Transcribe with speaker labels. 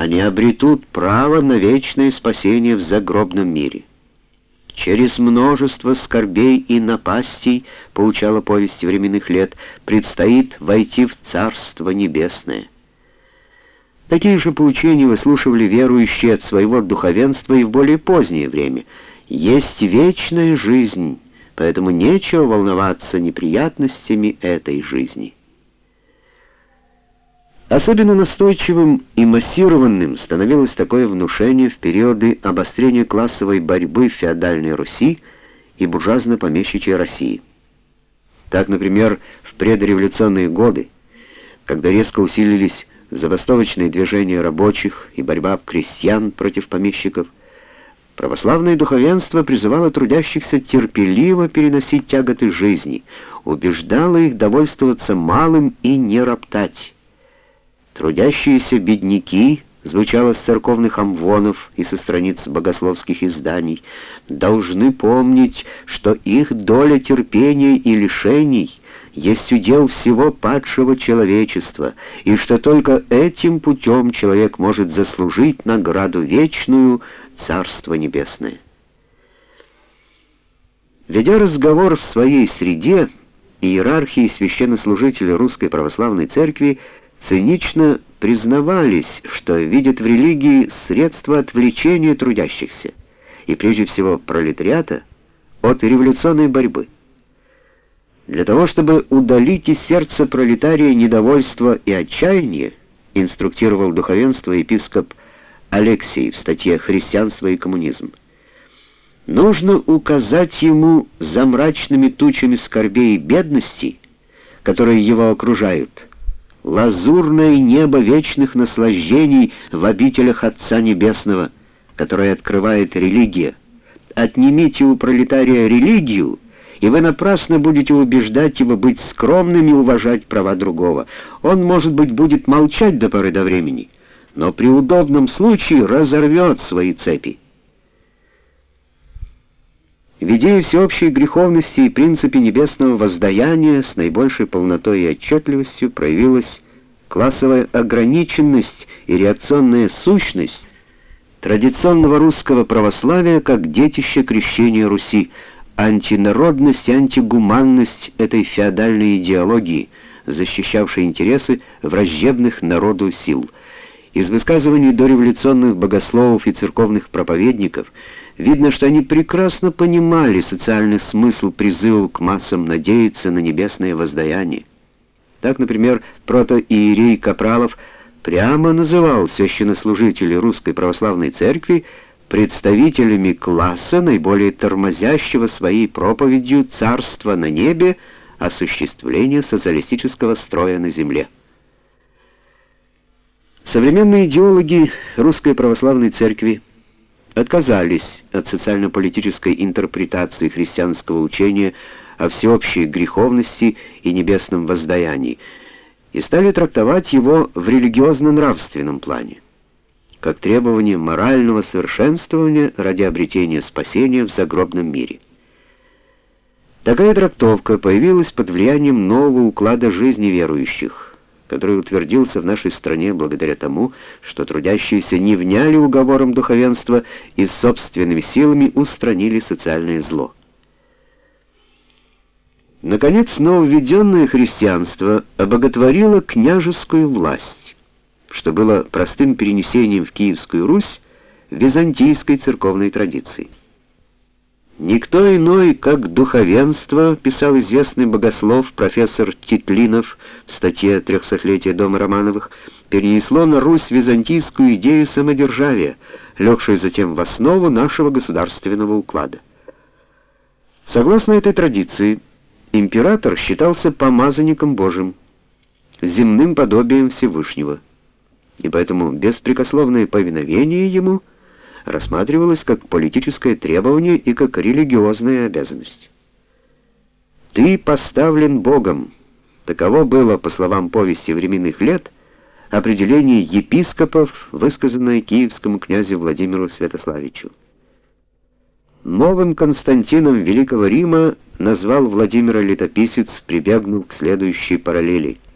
Speaker 1: они обретут право на вечное спасение в загробном мире. Через множество скорбей и напастей, поучала повесть временных лет, предстоит войти в Царство Небесное. Такие же поучения выслушивали верующие от своего духовенства и в более позднее время. Есть вечная жизнь, поэтому нечего волноваться неприятностями этой жизни. Особенно настойчивым и массированным становилось такое внушение в периоды обострения классовой борьбы феодальной Руси и буржуазно-помещичьей России. Так, например, в предреволюционные годы, когда резко усилились забастовочные движения рабочих и борьба крестьян против помещиков, православное духовенство призывало трудящихся терпеливо переносить тяготы жизни, убеждало их довольствоваться малым и не роптать. Трудящиеся бедняки, звучало с церковных амвонов и со страниц богословских изданий, должны помнить, что их доля терпения и лишений есть удел всего падшего человечества, и что только этим путем человек может заслужить награду вечную Царство Небесное. Ведя разговор в своей среде, иерархии и священнослужители Русской Православной Церкви цинично признавались, что видят в религии средства отвлечения трудящихся, и прежде всего пролетариата, от революционной борьбы. Для того, чтобы удалить из сердца пролетария недовольство и отчаяние, инструктировал духовенство епископ Алексей в статье «Христианство и коммунизм». Нужно указать ему за мрачными тучами скорбей и бедности, которые его окружают – лазурное небо вечных наслаждений в обителях Отца Небесного, которое открывает религия. Отнимите у пролетария религию, и вы напрасно будете убеждать его быть скромным и уважать права другого. Он, может быть, будет молчать до поры до времени, но при удобном случае разорвет свои цепи. В идее всеобщей греховности и принципе небесного воздаяния с наибольшей полнотой и отчетливостью проявилась классовая ограниченность и реакционная сущность традиционного русского православия как детище крещения Руси, антинародность и антигуманность этой феодальной идеологии, защищавшей интересы враждебных народу сил. Из высказываний дореволюционных богословов и церковных проповедников – Видно, что они прекрасно понимали социальный смысл призыва к массам надеяться на небесное воздаяние. Так, например, протоиерей Капралов прямо называл священнослужителей Русской Православной Церкви представителями класса, наиболее тормозящего своей проповедью царства на небе, осуществления социалистического строя на земле. Современные идеологи Русской Православной Церкви отказались от социально-политической интерпретации христианского учения о всеобщей греховности и небесном воздаянии и стали трактовать его в религиозно-нравственном плане, как требование морального совершенствования ради обретения спасения в загробном мире. Такая трактовка появилась под влиянием нового уклада жизни верующих, который утвердился в нашей стране благодаря тому, что трудящиеся не вняли уговорам духовенства и собственными силами устранили социальное зло. Наконец, нововведенное христианство обоготворило княжескую власть, что было простым перенесением в Киевскую Русь византийской церковной традиции. Никто иной, как духовенство, писал известный богослов профессор Титлинов в статье «Трехсотлетие дома Романовых», перенесло на Русь византийскую идею самодержавия, легшую затем в основу нашего государственного уклада. Согласно этой традиции, император считался помазанником Божьим, земным подобием Всевышнего, и поэтому беспрекословное повиновение ему – рассматривалось как политическое требование и как религиозная обязанность. «Ты поставлен Богом», таково было, по словам повести временных лет, определение епископов, высказанное киевскому князю Владимиру Святославичу. Новым Константином Великого Рима назвал Владимира летописец, прибегнув к следующей параллели –